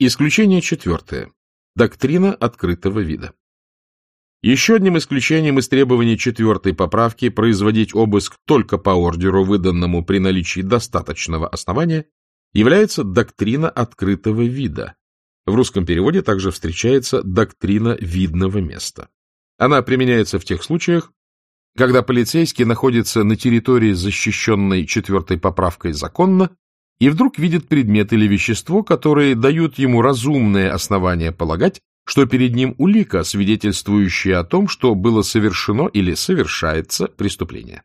Исключение четвертое. Доктрина открытого вида. Еще одним исключением из требований четвертой поправки производить обыск только по ордеру, выданному при наличии достаточного основания, является доктрина открытого вида. В русском переводе также встречается доктрина видного места. Она применяется в тех случаях, когда полицейский находится на территории, защищенной четвертой поправкой законно, и вдруг видит предмет или вещество, которые дают ему разумное основание полагать, что перед ним улика, свидетельствующая о том, что было совершено или совершается преступление.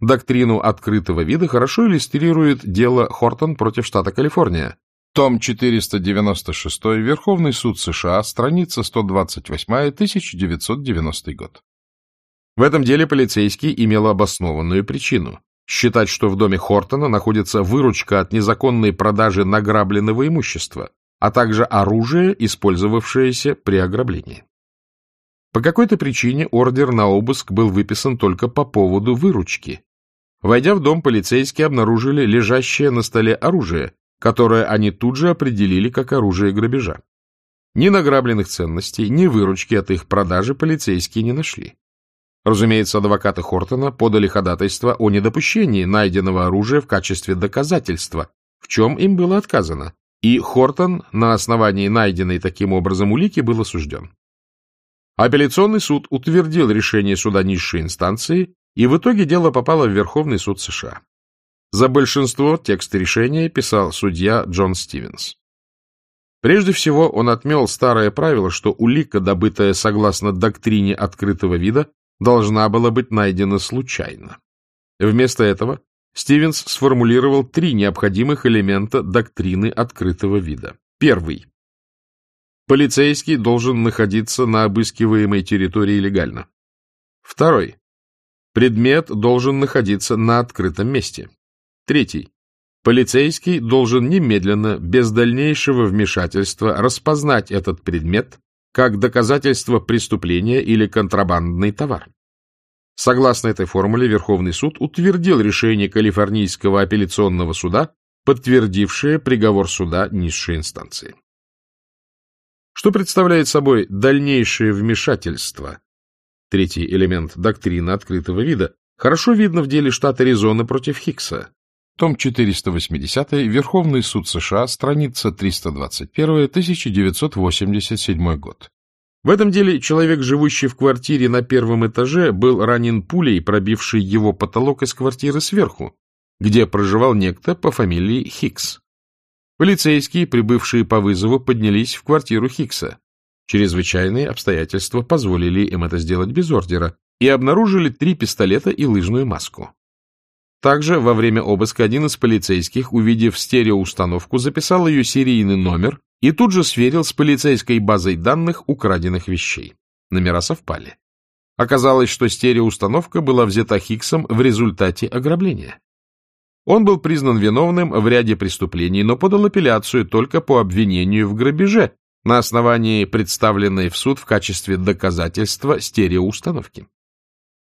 Доктрину открытого вида хорошо иллюстрирует дело Хортон против штата Калифорния. Том 496, Верховный суд США, страница 128, 1990 год. В этом деле полицейский имел обоснованную причину считать, что в доме Хортона находится выручка от незаконной продажи награбленного имущества, а также оружие, использовавшееся при ограблении. По какой-то причине ордер на обыск был выписан только по поводу выручки. Войдя в дом, полицейские обнаружили лежащее на столе оружие, которое они тут же определили как оружие грабежа. Ни награбленных ценностей, ни выручки от их продажи полицейские не нашли. Разумеется, адвокаты Хортона подали ходатайство о недопущении найденного оружия в качестве доказательства, в чем им было отказано, и Хортон на основании найденной таким образом улики был осужден. Апелляционный суд утвердил решение суда низшей инстанции, и в итоге дело попало в Верховный суд США. За большинство текст решения писал судья Джон Стивенс. Прежде всего, он отмел старое правило, что улика, добытая согласно доктрине открытого вида, должна была быть найдена случайно. Вместо этого Стивенс сформулировал три необходимых элемента доктрины открытого вида. Первый. Полицейский должен находиться на обыскиваемой территории легально. Второй. Предмет должен находиться на открытом месте. Третий. Полицейский должен немедленно, без дальнейшего вмешательства, распознать этот предмет как доказательство преступления или контрабандный товар. Согласно этой формуле, Верховный суд утвердил решение Калифорнийского апелляционного суда, подтвердившее приговор суда низшей инстанции. Что представляет собой дальнейшее вмешательство? Третий элемент доктрины открытого вида хорошо видно в деле штата Аризона против Хиггса. Том 480, Верховный суд США, страница 321, 1987 год. В этом деле человек, живущий в квартире на первом этаже, был ранен пулей, пробившей его потолок из квартиры сверху, где проживал некто по фамилии Хикс. Полицейские, прибывшие по вызову, поднялись в квартиру Хикса. Чрезвычайные обстоятельства позволили им это сделать без ордера и обнаружили три пистолета и лыжную маску. Также во время обыска один из полицейских, увидев стереоустановку, записал ее серийный номер и тут же сверил с полицейской базой данных украденных вещей. Номера совпали. Оказалось, что стереоустановка была взята Хиксом в результате ограбления. Он был признан виновным в ряде преступлений, но подал апелляцию только по обвинению в грабеже на основании представленной в суд в качестве доказательства стереоустановки.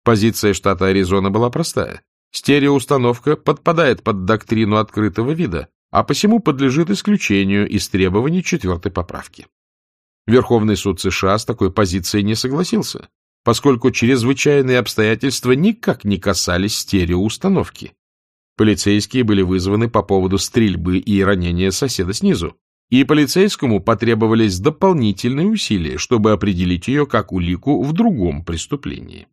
Позиция штата Аризона была простая. Стереоустановка подпадает под доктрину открытого вида, а посему подлежит исключению из требований четвертой поправки. Верховный суд США с такой позицией не согласился, поскольку чрезвычайные обстоятельства никак не касались стереоустановки. Полицейские были вызваны по поводу стрельбы и ранения соседа снизу, и полицейскому потребовались дополнительные усилия, чтобы определить ее как улику в другом преступлении.